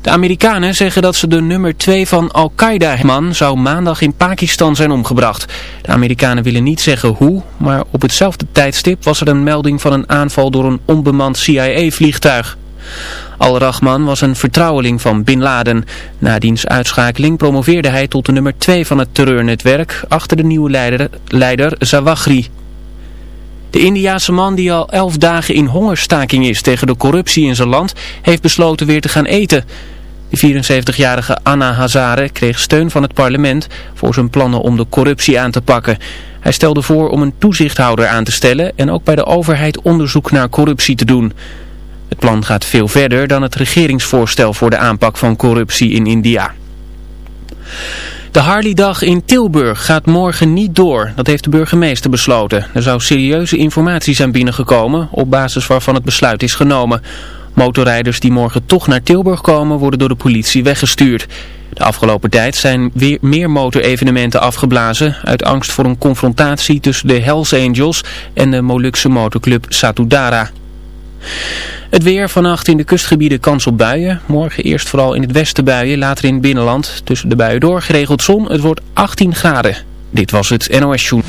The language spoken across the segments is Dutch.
De Amerikanen zeggen dat ze de nummer 2 van Al-Qaeda-man zou maandag in Pakistan zijn omgebracht. De Amerikanen willen niet zeggen hoe, maar op hetzelfde tijdstip was er een melding van een aanval door een onbemand CIA-vliegtuig. Al-Rahman was een vertrouweling van Bin Laden. Na diens uitschakeling promoveerde hij tot de nummer 2 van het terreurnetwerk achter de nieuwe leider, leider Zawahri. De Indiaanse man die al elf dagen in hongerstaking is tegen de corruptie in zijn land, heeft besloten weer te gaan eten. De 74-jarige Anna Hazare kreeg steun van het parlement voor zijn plannen om de corruptie aan te pakken. Hij stelde voor om een toezichthouder aan te stellen en ook bij de overheid onderzoek naar corruptie te doen. Het plan gaat veel verder dan het regeringsvoorstel voor de aanpak van corruptie in India. De Harley-dag in Tilburg gaat morgen niet door. Dat heeft de burgemeester besloten. Er zou serieuze informatie zijn binnengekomen op basis waarvan het besluit is genomen. Motorrijders die morgen toch naar Tilburg komen worden door de politie weggestuurd. De afgelopen tijd zijn weer meer motorevenementen afgeblazen uit angst voor een confrontatie tussen de Hells Angels en de Molukse motorclub Satudara. Het weer vannacht in de kustgebieden kans op buien. Morgen eerst vooral in het westen buien, later in het binnenland. Tussen de buien door geregeld zon. Het wordt 18 graden. Dit was het NOS Joen.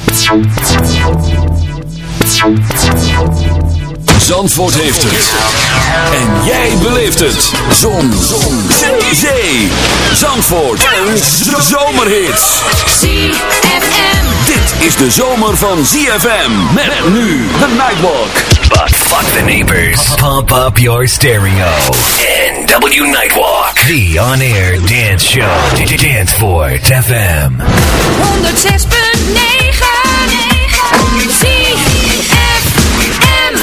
Zandvoort heeft het. En jij beleeft het. Zon. zon. Zee. Zee. Zandvoort. Een zomerhit. ZFM. Dit is de zomer van ZFM. Met nu de Nightwalk. Fuck the neighbors. Pump up your stereo. NW Nightwalk. The on-air dance show. Danceport FM. 106.9 ZFM.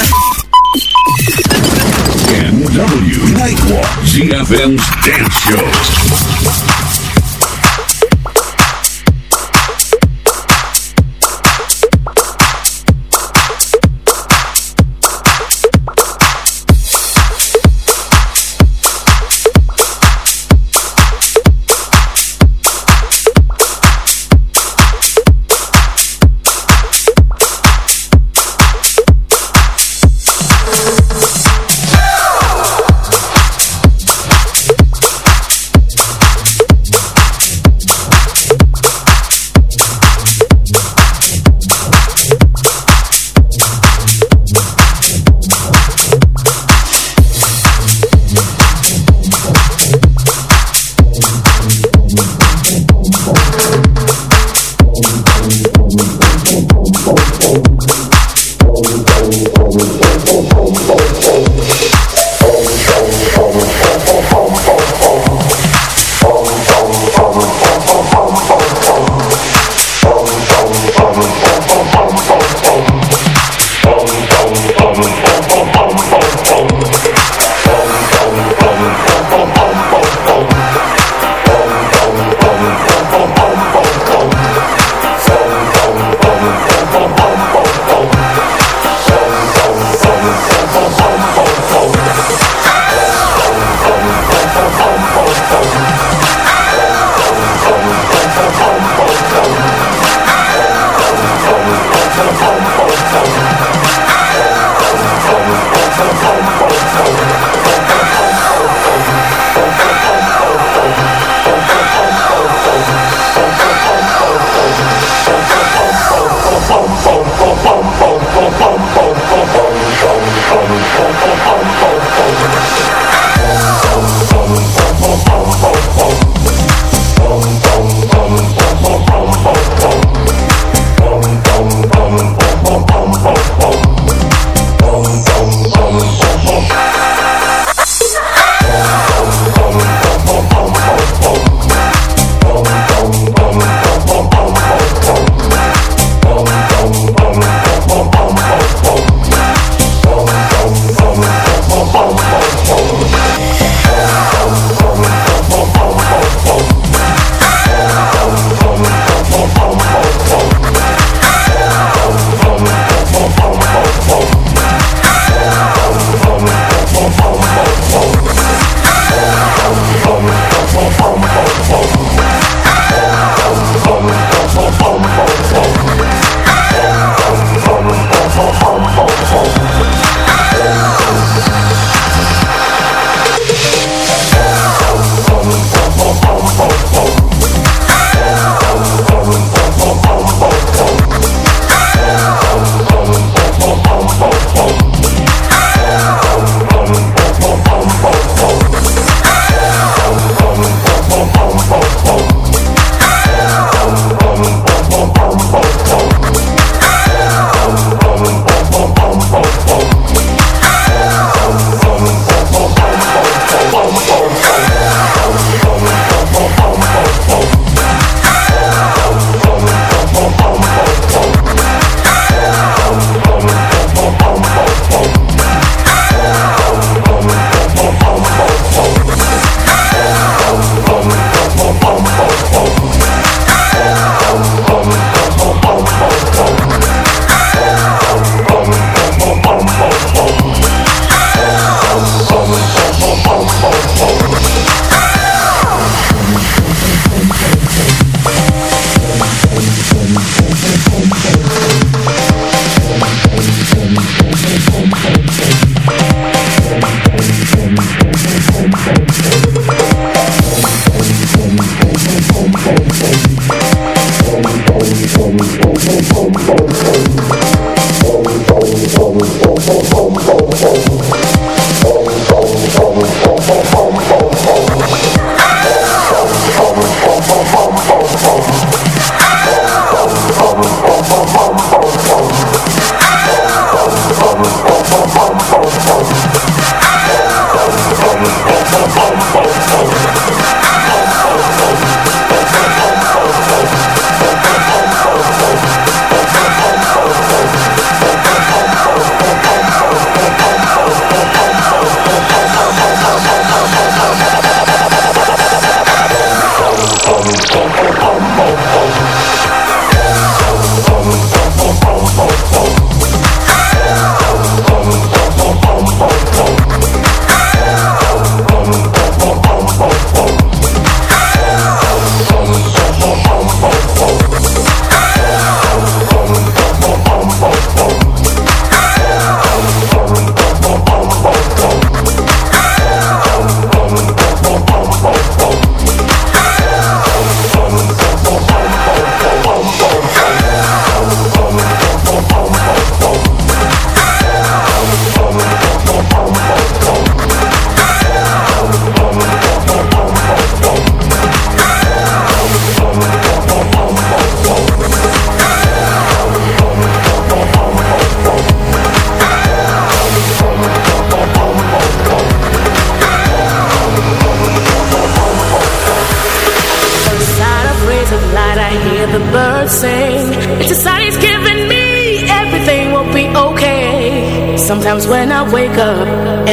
NW Nightwalk. ZFM's Dance Show.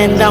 And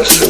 Just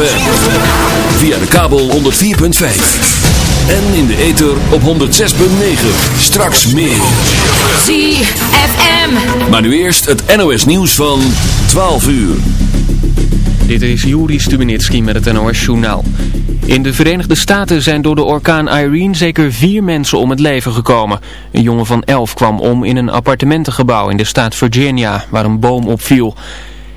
ZFM. Via de kabel 104.5. En in de ether op 106.9. Straks meer. ZFM. Maar nu eerst het NOS nieuws van 12 uur. Dit is Juri Stubenitski met het NOS-journaal. In de Verenigde Staten zijn door de orkaan Irene zeker vier mensen om het leven gekomen. Een jongen van elf kwam om in een appartementengebouw in de staat Virginia, waar een boom opviel.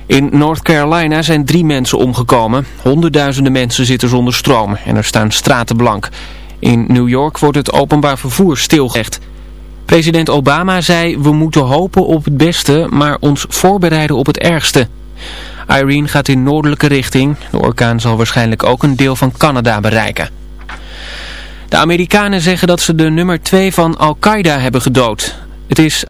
In North Carolina zijn drie mensen omgekomen. Honderdduizenden mensen zitten zonder stroom en er staan straten blank. In New York wordt het openbaar vervoer stilgelegd. President Obama zei, we moeten hopen op het beste, maar ons voorbereiden op het ergste. Irene gaat in noordelijke richting. De orkaan zal waarschijnlijk ook een deel van Canada bereiken. De Amerikanen zeggen dat ze de nummer 2 van Al-Qaeda hebben gedood. Het is